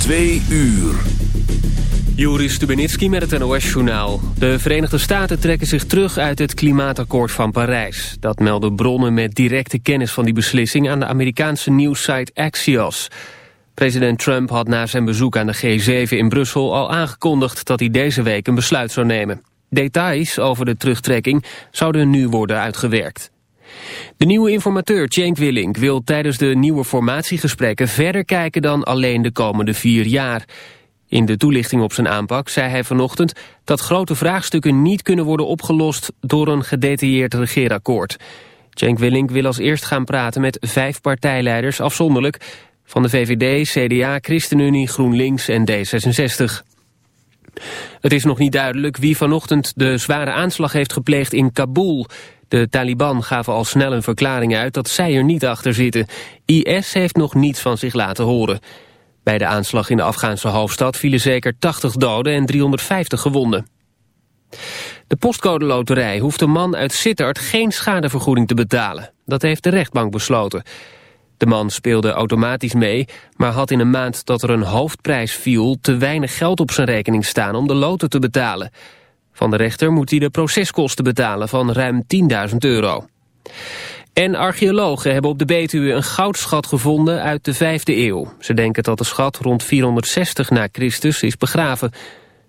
Twee uur. Joris Stubenitski met het NOS-journaal. De Verenigde Staten trekken zich terug uit het klimaatakkoord van Parijs. Dat melden bronnen met directe kennis van die beslissing... aan de Amerikaanse nieuwssite Axios. President Trump had na zijn bezoek aan de G7 in Brussel... al aangekondigd dat hij deze week een besluit zou nemen. Details over de terugtrekking zouden nu worden uitgewerkt. De nieuwe informateur Cenk Willink wil tijdens de nieuwe formatiegesprekken verder kijken dan alleen de komende vier jaar. In de toelichting op zijn aanpak zei hij vanochtend dat grote vraagstukken niet kunnen worden opgelost door een gedetailleerd regeerakkoord. Cenk Willink wil als eerst gaan praten met vijf partijleiders afzonderlijk van de VVD, CDA, ChristenUnie, GroenLinks en D66. Het is nog niet duidelijk wie vanochtend de zware aanslag heeft gepleegd in Kabul. De Taliban gaven al snel een verklaring uit dat zij er niet achter zitten. IS heeft nog niets van zich laten horen. Bij de aanslag in de Afghaanse hoofdstad vielen zeker 80 doden en 350 gewonden. De postcode loterij hoeft een man uit Sittard geen schadevergoeding te betalen. Dat heeft de rechtbank besloten. De man speelde automatisch mee, maar had in een maand dat er een hoofdprijs viel... te weinig geld op zijn rekening staan om de loten te betalen. Van de rechter moet hij de proceskosten betalen van ruim 10.000 euro. En archeologen hebben op de Betuwe een goudschat gevonden uit de 5e eeuw. Ze denken dat de schat rond 460 na Christus is begraven.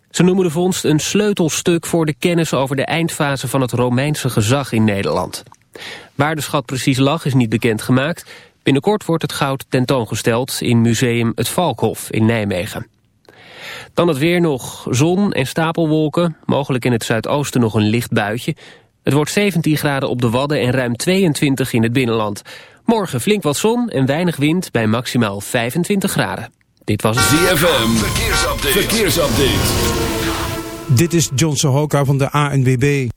Ze noemen de vondst een sleutelstuk voor de kennis over de eindfase van het Romeinse gezag in Nederland. Waar de schat precies lag is niet bekendgemaakt. Binnenkort wordt het goud tentoongesteld in museum Het Valkhof in Nijmegen. Dan het weer nog zon en stapelwolken. Mogelijk in het zuidoosten nog een licht buitje. Het wordt 17 graden op de Wadden en ruim 22 in het binnenland. Morgen flink wat zon en weinig wind bij maximaal 25 graden. Dit was het ZFM. Verkeersupdate. Verkeersupdate. Dit is John Sohoka van de ANWB.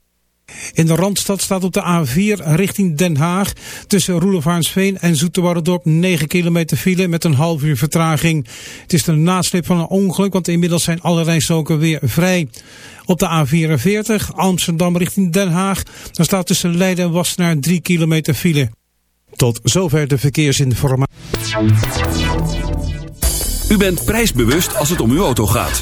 In de Randstad staat op de A4 richting Den Haag tussen Roelofaansveen en Zoeterwoude-dorp 9 kilometer file met een half uur vertraging. Het is de nasleep van een ongeluk, want inmiddels zijn alle rijstroken weer vrij. Op de A44 Amsterdam richting Den Haag, dan staat tussen Leiden en Wassenaar 3 kilometer file. Tot zover de verkeersinformatie. U bent prijsbewust als het om uw auto gaat.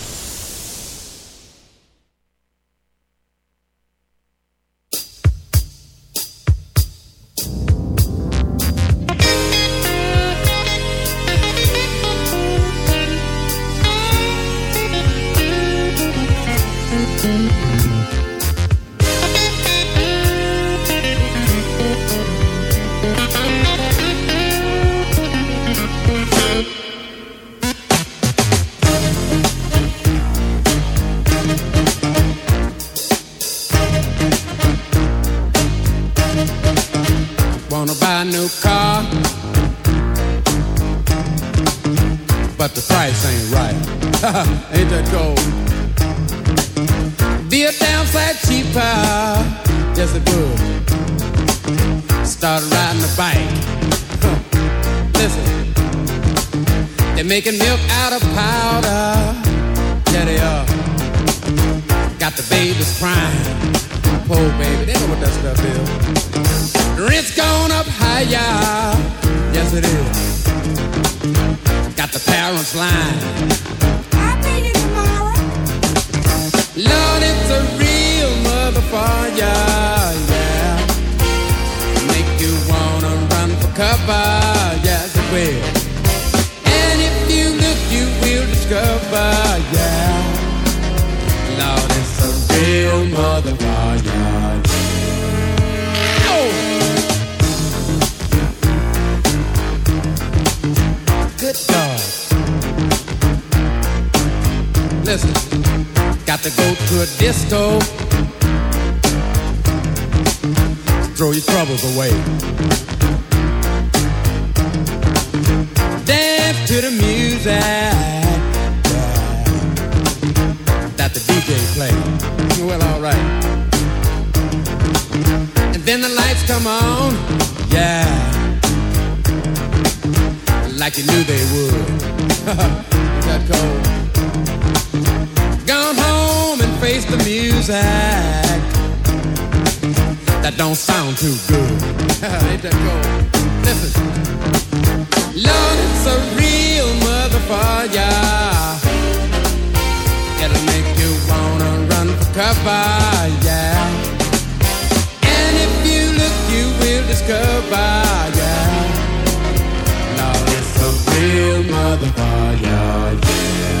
Plays. Well, alright. And then the lights come on. Yeah. Like you knew they would. That cold? Gone home and face the music. That don't sound too good. Ain't that cold? Listen. Lord, it's a real motherfucker. It'll make you wanna run for cover, yeah. And if you look, you will discover, yeah. Lord, it's a real motherfucker, yeah.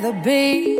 Rather be.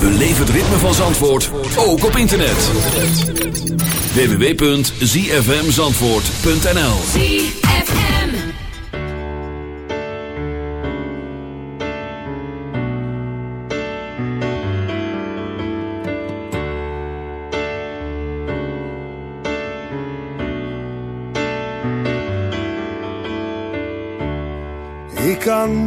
Beleef het ritme van Zandvoort, ook op internet. www.zfmzandvoort.nl ZFM. Ik kan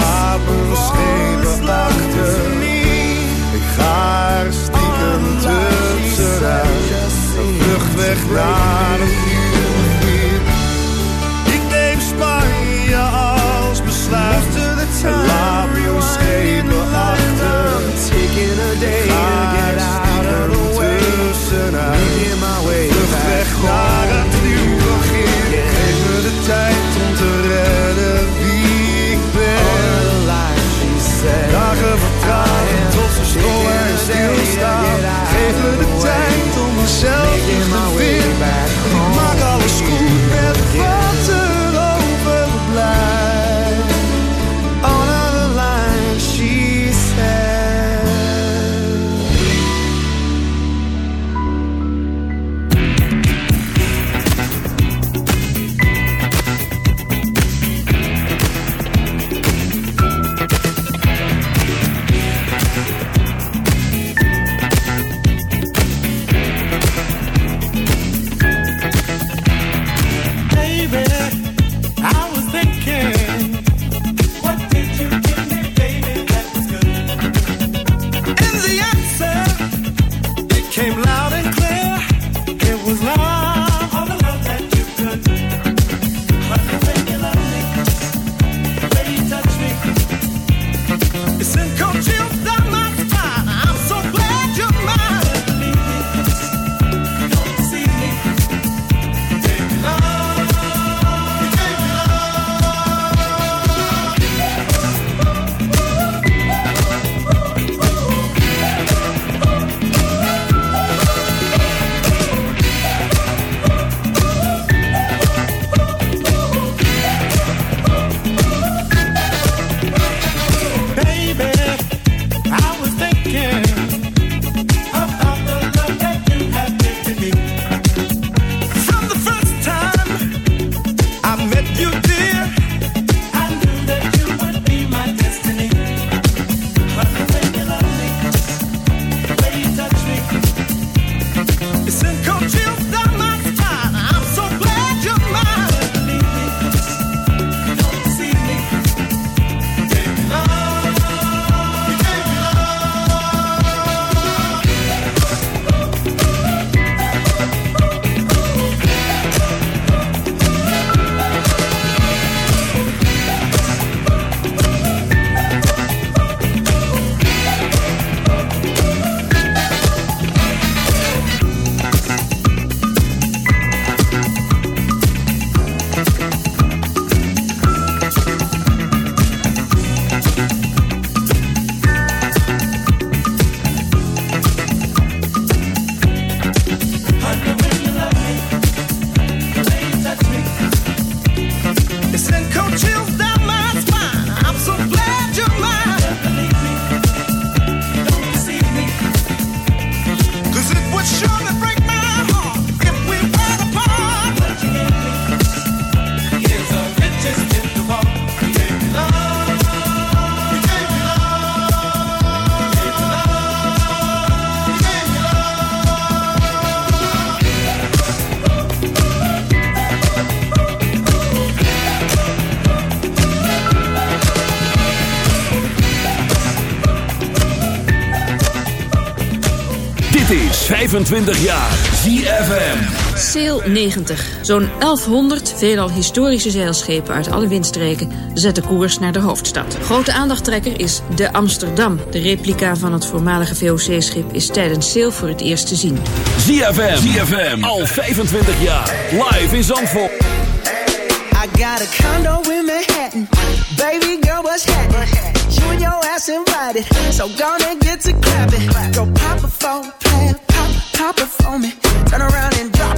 Laat me schepen achter. Ik ga er stiekem tussenuit. Een vlucht weg naar een nieuw begin. Ik neem Spanje als besluit. En laat me schepen achter. Taking a day Ik ga 25 jaar. ZFM. Sail 90. Zo'n 1100 veelal historische zeilschepen uit alle windstreken zetten koers naar de hoofdstad. Grote aandachttrekker is de Amsterdam. De replica van het voormalige VOC-schip is tijdens Sail voor het eerst te zien. ZFM. ZFM. Al 25 jaar. Live in Zandvoort. I got a condo in Manhattan. Baby girl, what's happening? You and your ass invited. So gonna get to clapping. Go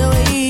the way